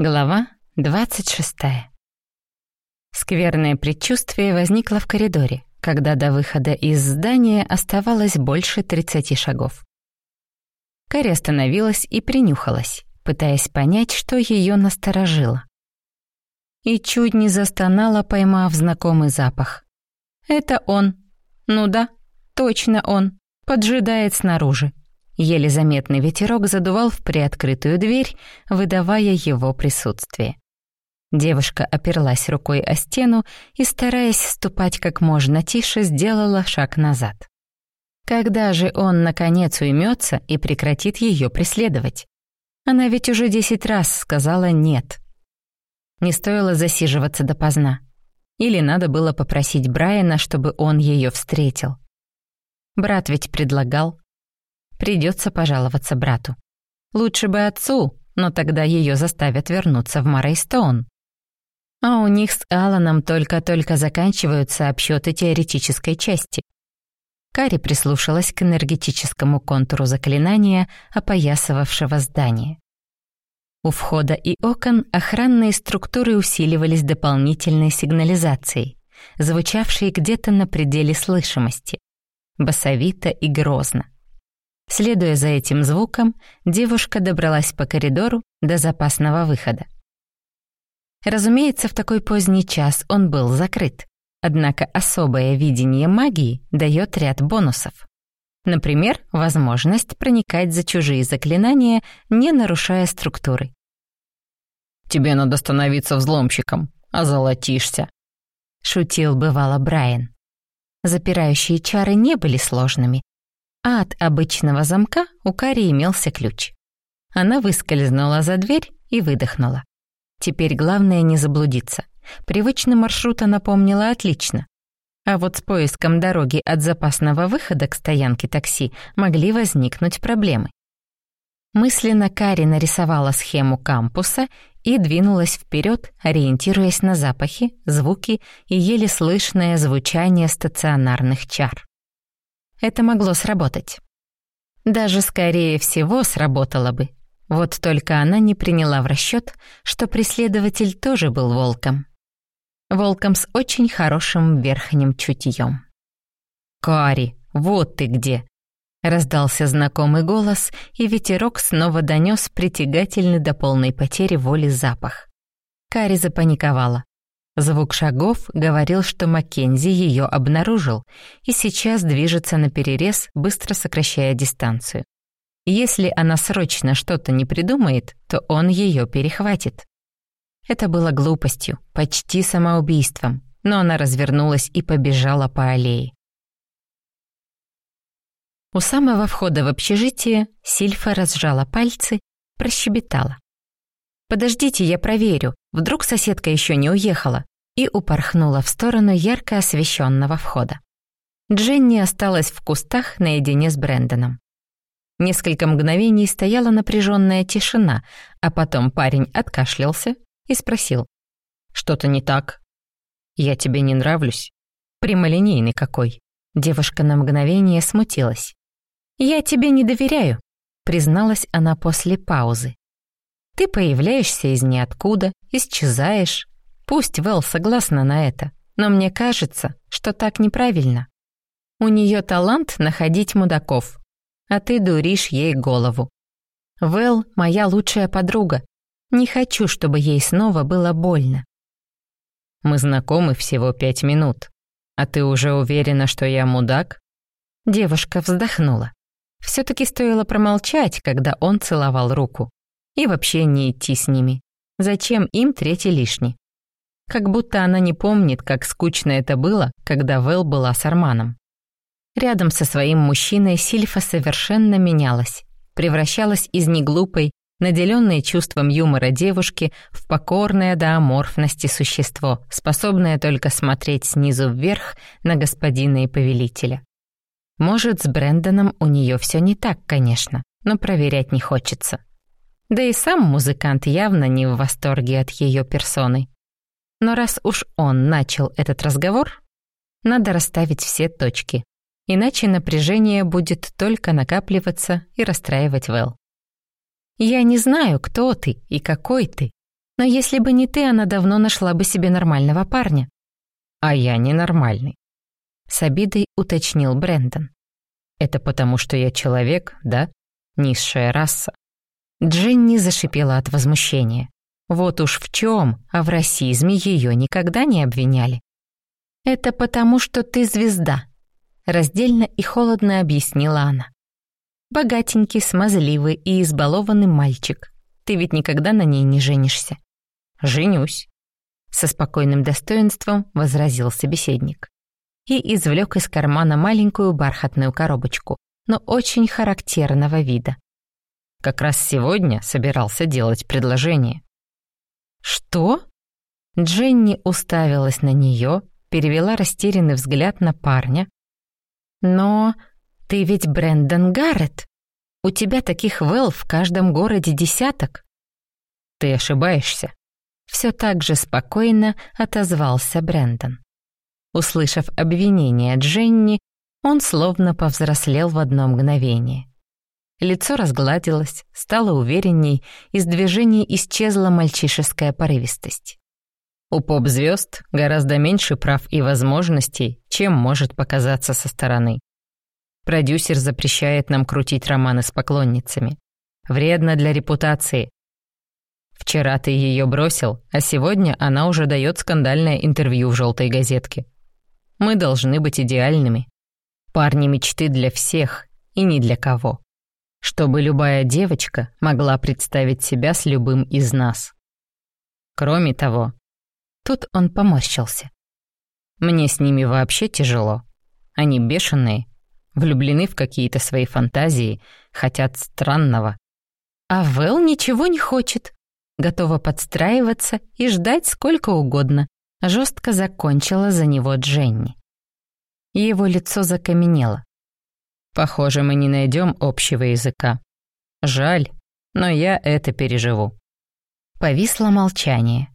Глава 26. Скверное предчувствие возникло в коридоре, когда до выхода из здания оставалось больше 30 шагов. Карри остановилась и принюхалась, пытаясь понять, что ее насторожило. И чуть не застонала, поймав знакомый запах. «Это он. Ну да, точно он. Поджидает снаружи. Еле заметный ветерок задувал в приоткрытую дверь, выдавая его присутствие. Девушка оперлась рукой о стену и, стараясь ступать как можно тише, сделала шаг назад. Когда же он, наконец, уймется и прекратит ее преследовать? Она ведь уже десять раз сказала «нет». Не стоило засиживаться допоздна. Или надо было попросить Брайана, чтобы он ее встретил. Брат ведь предлагал. Придется пожаловаться брату. Лучше бы отцу, но тогда ее заставят вернуться в Морейстоун. А у них с Аланом только-только заканчиваются обсчеты теоретической части. Кари прислушалась к энергетическому контуру заклинания, опоясывавшего здание. У входа и окон охранные структуры усиливались дополнительной сигнализацией, звучавшей где-то на пределе слышимости, басовито и грозно. Следуя за этим звуком, девушка добралась по коридору до запасного выхода. Разумеется, в такой поздний час он был закрыт, однако особое видение магии дает ряд бонусов. Например, возможность проникать за чужие заклинания, не нарушая структуры. «Тебе надо становиться взломщиком, а золотишься», — шутил бывало Брайан. Запирающие чары не были сложными, а от обычного замка у Кари имелся ключ. Она выскользнула за дверь и выдохнула. Теперь главное не заблудиться. Привычный маршрут она помнила отлично. А вот с поиском дороги от запасного выхода к стоянке такси могли возникнуть проблемы. Мысленно Кари нарисовала схему кампуса и двинулась вперед, ориентируясь на запахи, звуки и еле слышное звучание стационарных чар. Это могло сработать. Даже скорее всего сработало бы. Вот только она не приняла в расчет, что преследователь тоже был волком. Волком с очень хорошим верхним чутьем. «Кари, вот ты где!» Раздался знакомый голос, и ветерок снова донес притягательный до полной потери воли запах. Кари запаниковала. Звук шагов говорил, что Маккензи ее обнаружил и сейчас движется на перерез, быстро сокращая дистанцию. Если она срочно что-то не придумает, то он ее перехватит. Это было глупостью, почти самоубийством, но она развернулась и побежала по аллее. У самого входа в общежитие Сильфа разжала пальцы, прощебетала. «Подождите, я проверю, вдруг соседка еще не уехала», и упорхнула в сторону ярко освещенного входа. Дженни осталась в кустах наедине с Брэндоном. Несколько мгновений стояла напряженная тишина, а потом парень откашлялся и спросил. «Что-то не так?» «Я тебе не нравлюсь?» «Прямолинейный какой». Девушка на мгновение смутилась. «Я тебе не доверяю», — призналась она после паузы. «Ты появляешься из ниоткуда, исчезаешь. Пусть Вэл согласна на это, но мне кажется, что так неправильно. У нее талант находить мудаков, а ты дуришь ей голову. Вэл — моя лучшая подруга. Не хочу, чтобы ей снова было больно». «Мы знакомы всего пять минут. А ты уже уверена, что я мудак?» Девушка вздохнула. Все-таки стоило промолчать, когда он целовал руку. И вообще не идти с ними. Зачем им третий лишний? Как будто она не помнит, как скучно это было, когда Вэл была с Арманом. Рядом со своим мужчиной Сильфа совершенно менялась, превращалась из неглупой, наделенной чувством юмора девушки в покорное до аморфности существо, способное только смотреть снизу вверх на господина и повелителя. Может, с Брэндоном у нее все не так, конечно, но проверять не хочется. Да и сам музыкант явно не в восторге от ее персоны. Но раз уж он начал этот разговор, надо расставить все точки, иначе напряжение будет только накапливаться и расстраивать Вэл. «Я не знаю, кто ты и какой ты», Но если бы не ты, она давно нашла бы себе нормального парня. А я ненормальный. С обидой уточнил Брэндон. Это потому, что я человек, да? Низшая раса. Дженни зашипела от возмущения. Вот уж в чем, а в расизме ее никогда не обвиняли. «Это потому, что ты звезда», — раздельно и холодно объяснила она. «Богатенький, смазливый и избалованный мальчик. Ты ведь никогда на ней не женишься». «Женюсь», — со спокойным достоинством возразил собеседник. И извлек из кармана маленькую бархатную коробочку, но очень характерного вида. «Как раз сегодня собирался делать предложение». «Что?» Дженни уставилась на нее, перевела растерянный взгляд на парня. «Но ты ведь Брэндон Гаррет. У тебя таких Вэл в каждом городе десяток». «Ты ошибаешься», — все так же спокойно отозвался Брэндон. Услышав обвинение Дженни, он словно повзрослел в одно мгновение. Лицо разгладилось, стало уверенней, из движений исчезла мальчишеская порывистость. У поп-звезд гораздо меньше прав и возможностей, чем может показаться со стороны. Продюсер запрещает нам крутить романы с поклонницами. Вредно для репутации. Вчера ты ее бросил, а сегодня она уже дает скандальное интервью в желтой газетке. Мы должны быть идеальными. Парни мечты для всех и ни для кого. Чтобы любая девочка могла представить себя с любым из нас. Кроме того, Тут он поморщился. Мне с ними вообще тяжело. Они бешеные, влюблены в какие-то свои фантазии, хотят странного. А Вэл ничего не хочет. Готова подстраиваться и ждать сколько угодно. Жестко закончила за него Дженни. Его лицо закаменело. Похоже, мы не найдем общего языка. Жаль, но я это переживу. Повисло молчание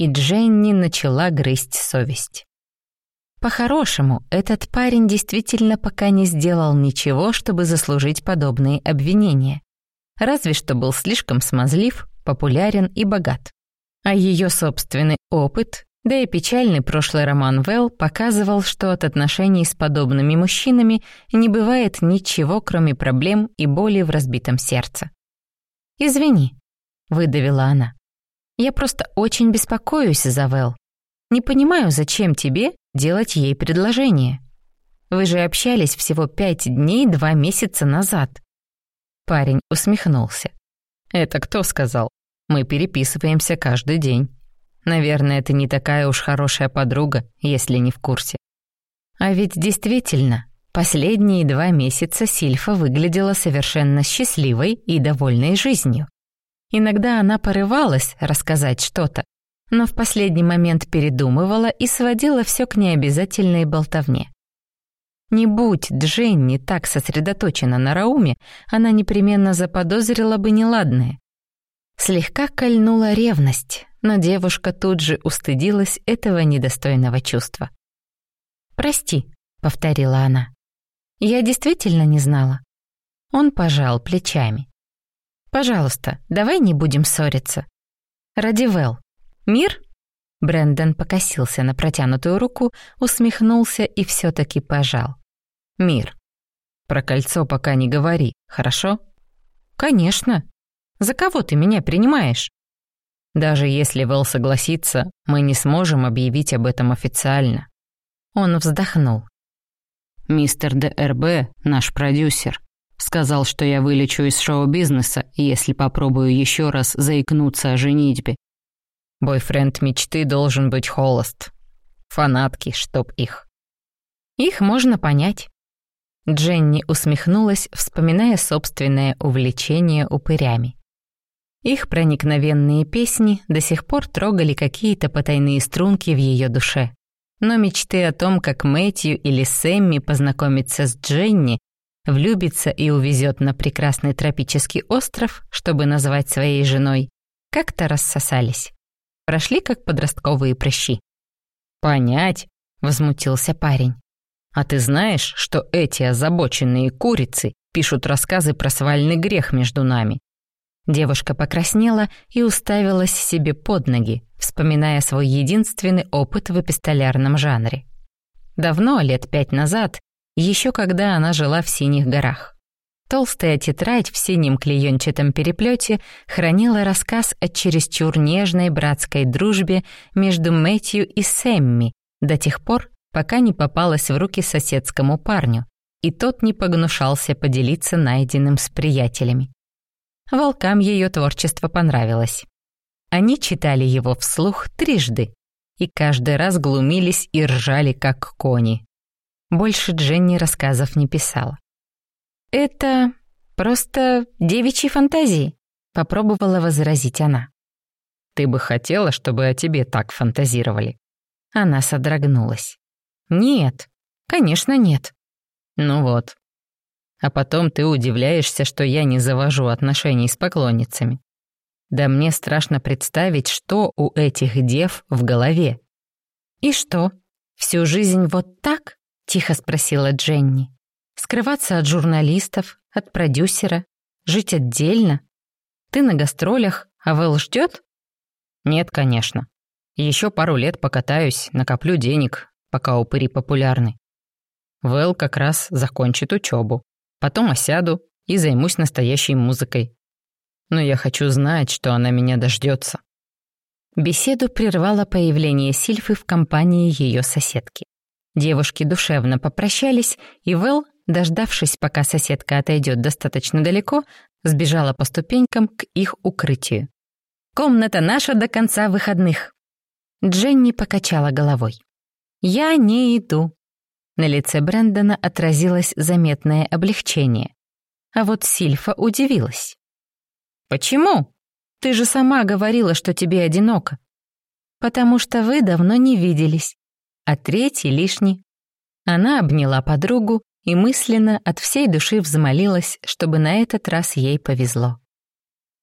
и Дженни начала грызть совесть. По-хорошему, этот парень действительно пока не сделал ничего, чтобы заслужить подобные обвинения. Разве что был слишком смазлив, популярен и богат. А ее собственный опыт, да и печальный прошлый роман Вэл показывал, что от отношений с подобными мужчинами не бывает ничего, кроме проблем и боли в разбитом сердце. «Извини», — выдавила она. Я просто очень беспокоюсь за Вэл. Не понимаю, зачем тебе делать ей предложение. Вы же общались всего пять дней два месяца назад». Парень усмехнулся. «Это кто сказал? Мы переписываемся каждый день. Наверное, это не такая уж хорошая подруга, если не в курсе». А ведь действительно, последние два месяца Сильфа выглядела совершенно счастливой и довольной жизнью. Иногда она порывалась рассказать что-то, но в последний момент передумывала и сводила все к необязательной болтовне. Не будь Дженни так сосредоточена на Рауме, она непременно заподозрила бы неладное. Слегка кольнула ревность, но девушка тут же устыдилась этого недостойного чувства. «Прости», — повторила она. «Я действительно не знала». Он пожал плечами. Пожалуйста, давай не будем ссориться. Ради Вэл. Мир? Брэндон покосился на протянутую руку, усмехнулся и все таки пожал. Мир. Про кольцо пока не говори, хорошо? Конечно. За кого ты меня принимаешь? Даже если Вэл согласится, мы не сможем объявить об этом официально. Он вздохнул. Мистер ДРБ, наш продюсер, Сказал, что я вылечу из шоу-бизнеса, если попробую еще раз заикнуться о женитьбе. Бойфренд мечты должен быть холост. Фанатки, чтоб их. Их можно понять. Дженни усмехнулась, вспоминая собственное увлечение упырями. Их проникновенные песни до сих пор трогали какие-то потайные струнки в ее душе. Но мечты о том, как Мэтью или Сэмми познакомятся с Дженни, влюбится и увезет на прекрасный тропический остров, чтобы назвать своей женой, как-то рассосались. Прошли как подростковые прыщи. «Понять», — возмутился парень. «А ты знаешь, что эти озабоченные курицы пишут рассказы про свальный грех между нами? Девушка покраснела и уставилась себе под ноги, вспоминая свой единственный опыт в эпистолярном жанре. Давно, лет пять назад, еще когда она жила в Синих горах. Толстая тетрадь в синем клеенчатом переплете хранила рассказ о чересчур нежной братской дружбе между Мэтью и Сэмми до тех пор, пока не попалась в руки соседскому парню, и тот не погнушался поделиться найденным с приятелями. Волкам ее творчество понравилось. Они читали его вслух трижды и каждый раз глумились и ржали, как кони. Больше Дженни рассказов не писала. «Это просто девичьи фантазии», — попробовала возразить она. «Ты бы хотела, чтобы о тебе так фантазировали?» Она содрогнулась. «Нет, конечно нет». «Ну вот. А потом ты удивляешься, что я не завожу отношений с поклонницами. Да мне страшно представить, что у этих дев в голове». «И что, всю жизнь вот так?» — тихо спросила Дженни. «Скрываться от журналистов, от продюсера, жить отдельно? Ты на гастролях, а Вэл ждет? «Нет, конечно. Еще пару лет покатаюсь, накоплю денег, пока упыри популярны. Вэл как раз закончит учебу. Потом осяду и займусь настоящей музыкой. Но я хочу знать, что она меня дождется. Беседу прервало появление Сильфы в компании ее соседки. Девушки душевно попрощались, и Вэл, дождавшись, пока соседка отойдет достаточно далеко, сбежала по ступенькам к их укрытию. «Комната наша до конца выходных!» Дженни покачала головой. «Я не иду». На лице Брэндона отразилось заметное облегчение. А вот Сильфа удивилась. «Почему? Ты же сама говорила, что тебе одиноко». «Потому что вы давно не виделись, а третий лишний». Она обняла подругу и мысленно от всей души взмолилась, чтобы на этот раз ей повезло.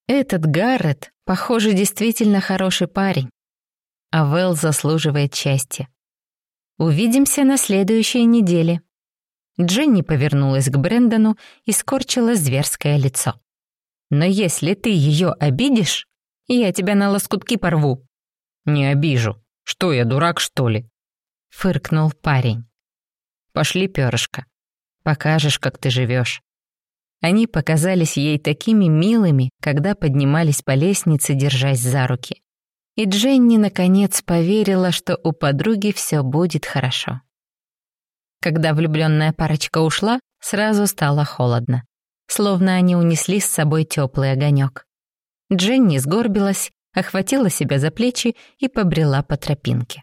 Этот Гаррет, похоже, действительно хороший парень. А Вэл заслуживает счастья. Увидимся на следующей неделе. Дженни повернулась к Брэндону и скорчила зверское лицо. Но если ты ее обидишь, я тебя на лоскутки порву. Не обижу. Что я, дурак, что ли? Фыркнул парень. Пошли, перышко. Покажешь, как ты живешь. Они показались ей такими милыми, когда поднимались по лестнице, держась за руки. И Дженни наконец поверила, что у подруги все будет хорошо. Когда влюбленная парочка ушла, сразу стало холодно, словно они унесли с собой теплый огонек. Дженни сгорбилась, охватила себя за плечи и побрела по тропинке.